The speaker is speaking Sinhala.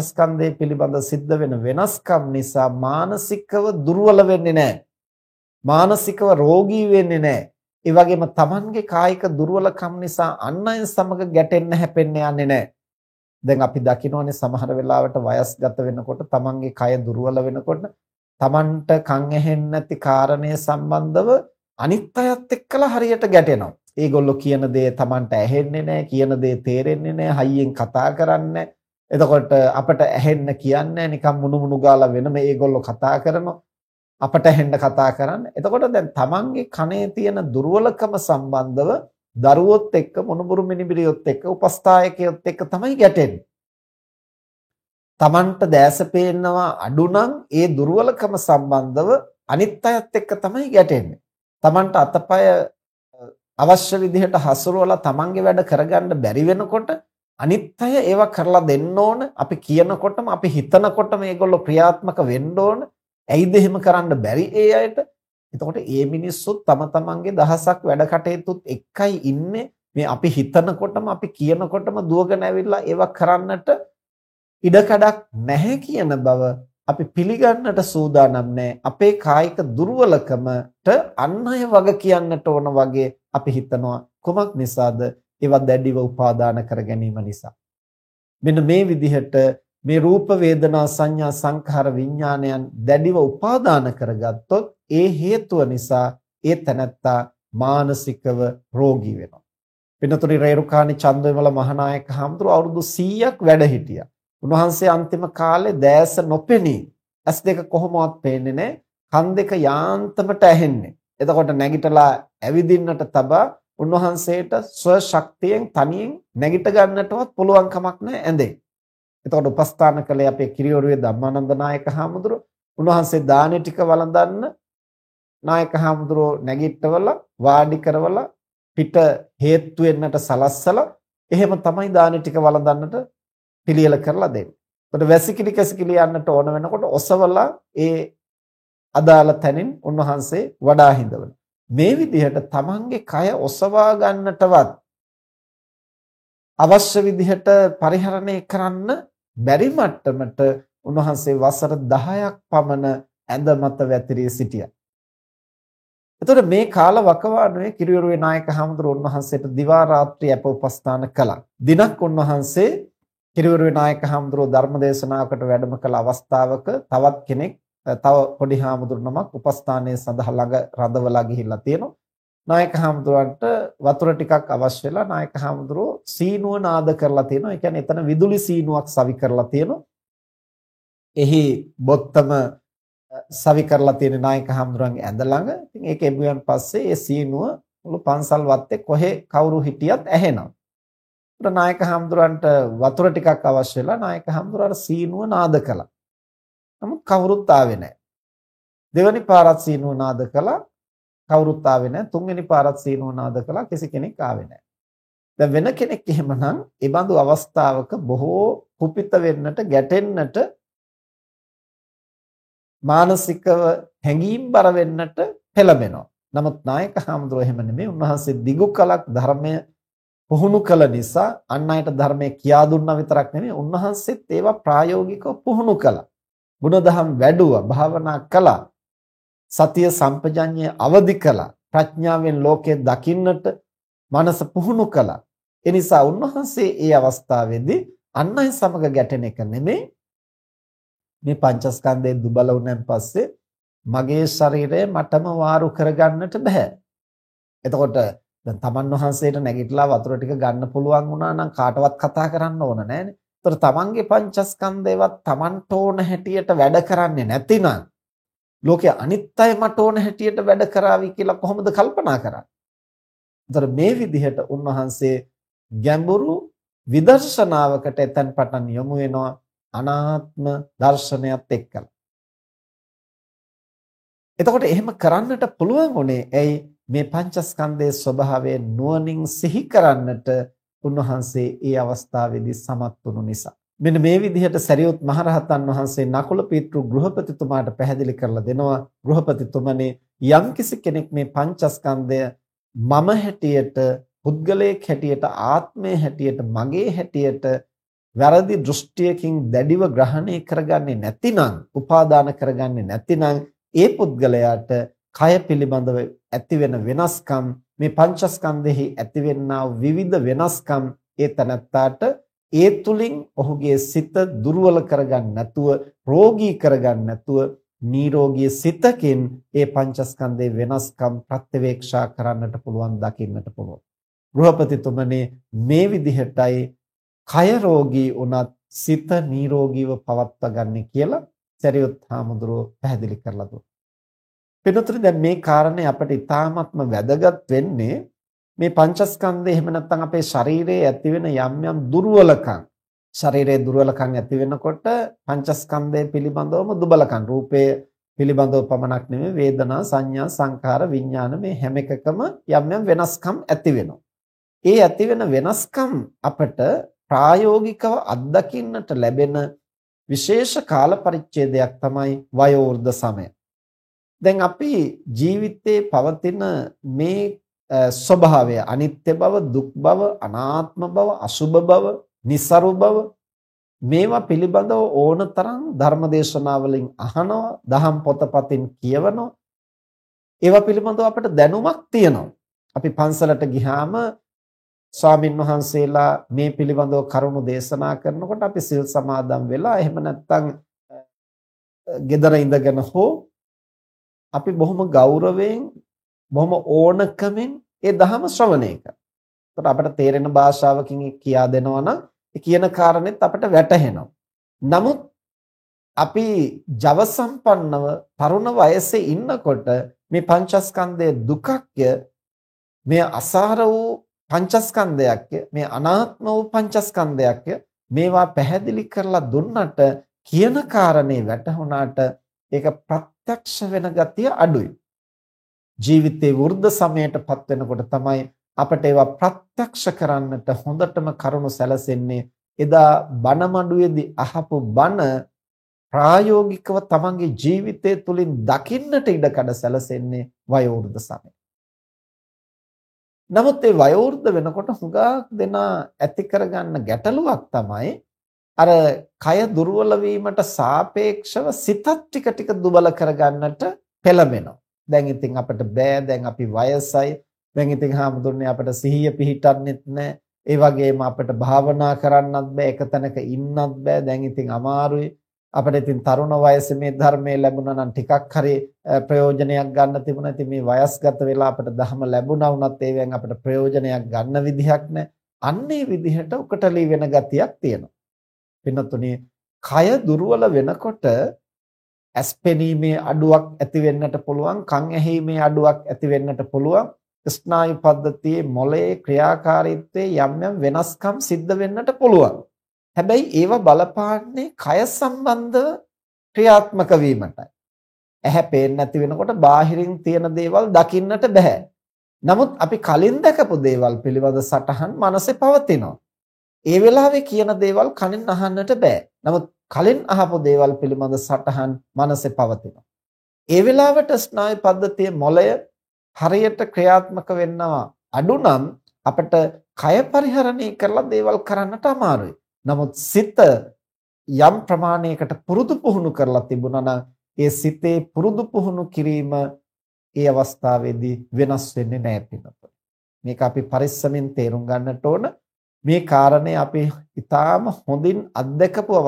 ස්කන්ධය පිළිබඳ සිද්ධ වෙන වෙනස්කම් නිසා මානසිකව දුර්වල වෙන්නේ නැහැ. මානසිකව රෝගී වෙන්නේ නැහැ. ඒ වගේම Tamanගේ කායික දුර්වලකම් නිසා අන් අය සමග ගැටෙන්න හැපෙන්න යන්නේ නැහැ. දැන් අපි දකිනවනේ සමහර වෙලාවට වයස්ගත වෙනකොට Tamanගේ කය දුර්වල වෙනකොට Tamanට කන් ඇහෙන්නේ නැති කාරණය සම්බන්ධව අනිත් අයත් එක්කලා හරියට ගැටෙනවා. ඒගොල්ලෝ කියන දේ Tamanට ඇහෙන්නේ නැහැ, කියන දේ තේරෙන්නේ නැහැ, හයියෙන් කතා කරන්නේ එතකොට අපට ඇහෙන්න කියන්නේ නිකන් මුණු මුණු ගාලා වෙනම ඒගොල්ලෝ කතා කරනවා. අපට ඇහෙන්න කතා කරන්න. එතකොට දැන් Tamanගේ කනේ තියෙන දුර්වලකම සම්බන්ධව දරුවොත් එක්ක මොනුබුරු මිනිබිරියොත් එක්ක උපස්ථායකයොත් එක්ක තමයි ගැටෙන්නේ. Tamanට දැස පේනවා අඩු නම් ඒ දුර්වලකම සම්බන්ධව අනිත් අයත් එක්ක තමයි ගැටෙන්නේ. Tamanට අතපය අවශ්‍ය විදිහට හසුරුවලා Tamanගේ වැඩ කරගන්න බැරි වෙනකොට අනිත් අය ඒවා කරලා දෙන්න ඕන. අපි කියනකොටම අපි හිතනකොටම මේගොල්ලෝ ක්‍රියාත්මක වෙන්න ඕන. ඇයිද එහෙම කරන්න බැරි ඒ අයට? එතකොට ඒ මිනිස්සුත් තම තමන්ගේ දහසක් වැඩ කටයුතුත් එක්කයි ඉන්නේ. මේ අපි හිතනකොටම අපි කියනකොටම දුවගෙන ඇවිල්ලා ඒවා කරන්නට ඉඩකඩක් නැහැ කියන බව අපි පිළිගන්නට සූදානම් නැහැ. අපේ කායික දුර්වලකමට අන් අය වග කියන්නට ඕන වගේ අපි හිතනවා. කොමක් නිසාද? ඒවා දැඩිව උපාදාන කර ගැනීම නිසා. මෙන්න මේ විදිහට මේ රූප වේදනා සංඥා සංඛාර විඥානයන් දැඩිව උපාදාන කරගත්තොත් ඒ හේතුව නිසා ඒ තනත්තා මානසිකව රෝගී වෙනවා. පින්නතුනි රේරුකාණි චන්දවිමල මහානායක හඳුරු අවුරුදු 100ක් වැඩ හිටියා. උන්වහන්සේ අන්තිම කාලේ දැස නොපෙනී ඇස් දෙක කොහොමවත් පේන්නේ නැහැ. කන් දෙක යාන්තමට ඇහෙන්නේ. එතකොට නැගිටලා ඇවිදින්නට තබා උන්වහන්සේට ස්ව ශක්තියෙන් තනියෙන් නැගිට ගන්නටවත් පුළුවන් කමක් නැහැ ඇඳේ. එතකොට උපස්ථාන කළේ අපේ කිරියොරුවේ ධම්මානන්ද නායක හාමුදුරුව. උන්වහන්සේ දානේ ටික වළඳන්න නායක හාමුදුරුව නැගිටවලා වාඩි කරවලා පිට හේතු වෙන්නට සලස්සලා එහෙම තමයි දානේ ටික වළඳන්නට පිළියෙල කරලා දෙන්නේ. එතකොට වැසිකිලි කැසිකිලි යන්නට ඕන වෙනකොට ඔසවලා ඒ අදාළ තැනින් උන්වහන්සේ වඩා හිඳවන. මේ විදිහට තමන්ගේ කය ඔසවා ගන්නටවත් අවශ්‍ය විදිහට පරිහරණය කරන්න බැරි මට්ටමට උන්වහන්සේ වසර 10ක් පමණ ඇඳ මත වැතිරී සිටියා. එතකොට මේ කාල වකවානුවේ කිරියුරුවේ නායක හමුදුර උන්වහන්සේට දිවා රාත්‍රී අප උපස්ථාන කළා. දිනක් උන්වහන්සේ කිරියුරුවේ නායක හමුදුර ධර්ම දේශනාවකට වැඩම කළ අවස්ථාවක තවත් කෙනෙක් තව පොඩි හාමුදුරු නමක් උපස්ථානයේ සඳහා ළඟ රඳවලා ගිහිල්ලා තියෙනවා. නායක හාමුදුරන්ට වතුර ටිකක් අවශ්‍ය වෙලා නායක හාමුදුරුව සීනුව නාද කරලා තියෙනවා. ඒ කියන්නේ එතන විදුලි සීනුවක් සවි කරලා තියෙනවා. එහි බොත්තම සවි කරලා තියෙන නායක හාමුදුරන්ගේ ඇඳ ළඟ. ඉතින් ඒක එබුවන් පස්සේ ඒ සීනුව මුළු පන්සල් වත්තේ කොහේ කවුරු හිටියත් ඇහෙනවා. ඒත් නායක හාමුදුරන්ට වතුර ටිකක් අවශ්‍ය වෙලා නායක හාමුදුරන්ට සීනුව නාද කළා. නමුත් කවුරුත් ආවේ නැහැ. දෙවනි පාරත් සීනුව නාද කළා කවුරුත් ආවේ නැහැ. තුන්වෙනි පාරත් සීනුව නාද කළා කිසි කෙනෙක් ආවේ නැහැ. දැන් වෙන කෙනෙක් එහෙමනම් ඒ බඳු අවස්ථාවක බොහෝ කුපිත වෙන්නට ගැටෙන්නට මානසිකව හැඟීම්බර වෙන්නට පෙළඹෙනවා. නමුත් නායක හාමුදුරුවෝ එහෙම නෙමෙයි. උන්වහන්සේ දිගු කලක් ධර්මය පුහුණු කළ නිසා අන් අයට ධර්මය කියා දුන්නා විතරක් නෙමෙයි. උන්වහන්සේත් ඒවා ප්‍රායෝගිකව පුහුණු කළා. ගුණධම් වැඩුවා, භාවනා කළා. සතිය සම්පජඤ්ඤය අවදි කළා. ප්‍රඥාවෙන් ලෝකය දකින්නට මනස පුහුණු කළා. ඒ නිසා උන්වහන්සේ ඒ අවස්ථාවේදී අන් අය සමග ගැටෙන එක නෙමෙයි මේ පංචස්කන්ධයේ දුබල වුණාන් පස්සේ මගේ ශරීරය මටම වාරු කරගන්නට බෑ. එතකොට දැන් තමන් වහන්සේට නැගිටලා වතුර ටික ගන්න පුළුවන් වුණා නම් කාටවත් කතා කරන්න ඕන නෑනේ. ඒතර තමන්ගේ පංචස්කන්ධයවත් තමන්ට ඕන හැටියට වැඩ කරන්නේ නැතිනම් ලෝකයේ අනිත් අය මට ඕන හැටියට වැඩ කරાવી කියලා කොහොමද කල්පනා කරන්නේ? ඒතර මේ විදිහට උන්වහන්සේ ගැඹුරු විදර්ශනාවකට එතෙන් පටන් යොමු වෙනවා අනාත්ම දර්ශනයත් එක්කලා. එතකොට එහෙම කරන්නට පුළුවන් උනේ ඇයි මේ පංචස්කන්ධයේ ස්වභාවය නුවණින් සිහි කරන්නට උන්වහන්සේ ඒ අවස්ථාවේදී සමත් වුණු නිසා. මෙන්න මේ විදිහට සරියුත් මහරහතන් වහන්සේ නකුල පීතෘ ගෘහපතිතුමාට පැහැදිලි කරලා දෙනවා ගෘහපතිතුමනි යම්කිසි කෙනෙක් මේ පංචස්කන්ධය මම හැටියට පුද්ගලයෙක් හැටියට ආත්මය හැටියට මගේ හැටියට වැරදි දෘෂ්ටියකින් දැඩිව ග්‍රහණය කරගන්නේ නැතිනම් උපාදාන කරගන්නේ නැතිනම් ඒ පුද්ගලයාට කය පිළිබඳව ඇතිවෙන වෙනස්කම් මේ පංචස්කන්ධෙහි ඇතිවෙනා විවිධ වෙනස්කම් ඒ තනත්තාට ඒ තුලින් ඔහුගේ සිත දුර්වල කරගන්න නැතුව රෝගී කරගන්න නැතුව නිරෝගී සිතකින් ඒ පංචස්කන්ධේ වෙනස්කම් ප්‍රත්‍යවේක්ෂා කරන්නට පුළුවන් දකින්නට පුළුවන්. ගෘහපතිතුමනි මේ විදිහටයි කය රෝගී වුණත් සිත නිරෝගීව පවත්වා ගන්න කියලා සරියුත් හාමුදුරුව පැහැදිලි කරලා දුන්නා. පිටුතුනි දැන් මේ කාරණේ අපිට ඉතාමත්ම වැදගත් වෙන්නේ මේ පංචස්කන්ධය එහෙම නැත්නම් අපේ ශරීරයේ ඇතිවෙන යම් යම් දුර්වලකම් ශරීරයේ දුර්වලකම් ඇති වෙනකොට පංචස්කන්ධය පිළිබඳවම දුබලකම් රූපය පිළිබඳව පමණක් නෙමෙයි වේදනා සංඥා සංකාර විඥාන මේ හැම එකකම යම් යම් වෙනස්කම් ඇති වෙනවා. ඒ ඇති වෙන වෙනස්කම් අපට ප්‍රායෝගිකව අත්දකින්නට ලැබෙන විශේෂ කාල පරිච්ඡේදයක් තමයි වයෝවෘද්ධ සමය. දැන් අපි ජීවිතේ පවතින මේ ස්වභාවය අනිත්‍ය බව දුක් බව අනාත්ම බව අසුභ බව નિસරු බව මේවා පිළිබඳව ඕනතරම් ධර්මදේශනාවලින් අහනවා දහම් පොතපතින් කියවනවා. ඒවා පිළිබඳව අපට දැනුමක් තියෙනවා. අපි පන්සලට ගිහාම ස්වාමින් වහන්සේලා මේ පිළිබඳව කරුණු දේශනා කරනකොට අපි සිල් සමාදන් වෙලා එහෙම නැත්නම් gedara ඉඳගෙන හෝ අපි බොහොම ගෞරවයෙන් බොහොම ඕනකමින් ඒ ධහම ශ්‍රවණය කරනවා. එතකොට අපිට තේරෙන භාෂාවකින් කියා දෙනවා නම් ඒ කියන කාරණෙත් අපිට වැටහෙනවා. නමුත් අපි ජව සම්පන්නව තරුණ වයසේ ඉන්නකොට මේ පංචස්කන්ධයේ දුකක්ය මේ අසාර වූ පංචස්කන්ධයක්ය මේ අනාත්ම වූ පංචස්කන්ධයක්ය මේවා පැහැදිලි කරලා දුන්නට කියන කාරණේ වැටහුණාට ඒක ප්‍රත්‍යක්ෂ වෙන ගතිය අඩුයි. ජීවිතේ වෘද්ධ සමයටපත් වෙනකොට තමයි අපට ඒවා ප්‍රත්‍යක්ෂ කරන්නට හොඳටම කරුණු සැලසෙන්නේ එදා බණ මඩුවේදී අහපු බණ ප්‍රායෝගිකව තමන්ගේ ජීවිතය තුළින් දකින්නට ඉඩකඩ සැලසෙන්නේ වයෝවෘද්ධ සමයේ. නමුත් ඒ වයෝවෘද්ධ වෙනකොට හුඟක් දෙනා ඇති කරගන්න ගැටලුවක් තමයි අර කය දුර්වල වීමට සාපේක්ෂව සිතත් ටික ටික දුබල කරගන්නට පෙළඹෙනවා. දැන් ඉතින් අපිට බෑ දැන් අපි වයසයි දැන් ඉතින් හාමුදුරනේ අපිට සිහිය පිහිටන්නෙත් නැහැ. ඒ වගේම අපිට භාවනා කරන්නත් බෑ එක තැනක ඉන්නත් බෑ දැන් ඉතින් අමාරුයි. අපිට ඉතින් තරුණ වයසේ මේ ධර්මයේ ලැබුණා නම් ටිකක් හරි ප්‍රයෝජනයක් ගන්න තිබුණා. ඉතින් මේ වයස්ගත වෙලා අපිට ධර්ම ලැබුණා වුණත් ඒවෙන් අපිට ප්‍රයෝජනයක් ගන්න විදිහක් නැහැ. අන්නේ විදිහට උකටලී වෙන ගතියක් තියෙනවා. පින්නතුනේ කය දුර්වල වෙනකොට ඇස් පෙනීමේ අඩුවක් ඇති වෙන්නට පුළුවන් කන් ඇහිීමේ අඩුවක් ඇති වෙන්නට පුළුවන් ස්නායු පද්ධතියේ මොළයේ ක්‍රියාකාරීත්වයේ යම් යම් වෙනස්කම් සිද්ධ වෙන්නට පුළුවන්. හැබැයි ඒව බලපාන්නේ කය සම්බන්ධව ක්‍රියාත්මක වීමටයි. ඇහැ පේන්නේ නැති වෙනකොට බාහිරින් තියෙන දේවල් දකින්නට බෑ. නමුත් අපි කලින් දැකපු දේවල් පිළිබඳ සටහන් මනසේ පවතිනවා. ඒ වෙලාවේ කියන දේවල් කනින් අහන්නට බෑ. නමුත් කලින් අහපු දේවල් පිළිබඳ සටහන් මනසේ පවතිනවා. ඒ වෙලාවට ස්නායු පද්ධතියේ මොළය හරියට ක්‍රියාත්මක වෙන්නවා අඩු නම් අපිට කය පරිහරණය කරලා දේවල් කරන්නට අමාරුයි. නමුත් සිත යම් ප්‍රමාණයකට පුරුදු පුහුණු කරලා තිබුණා නම් ඒ සිතේ පුරුදු පුහුණු කිරීම ඒ අවස්ථාවේදී වෙනස් වෙන්නේ නැහැ පිටත. මේක අපි පරිස්සමින් තේරුම් ගන්නට ඕන. මේ කාරණේ අපි ඊටාම හොඳින් අත්දකපු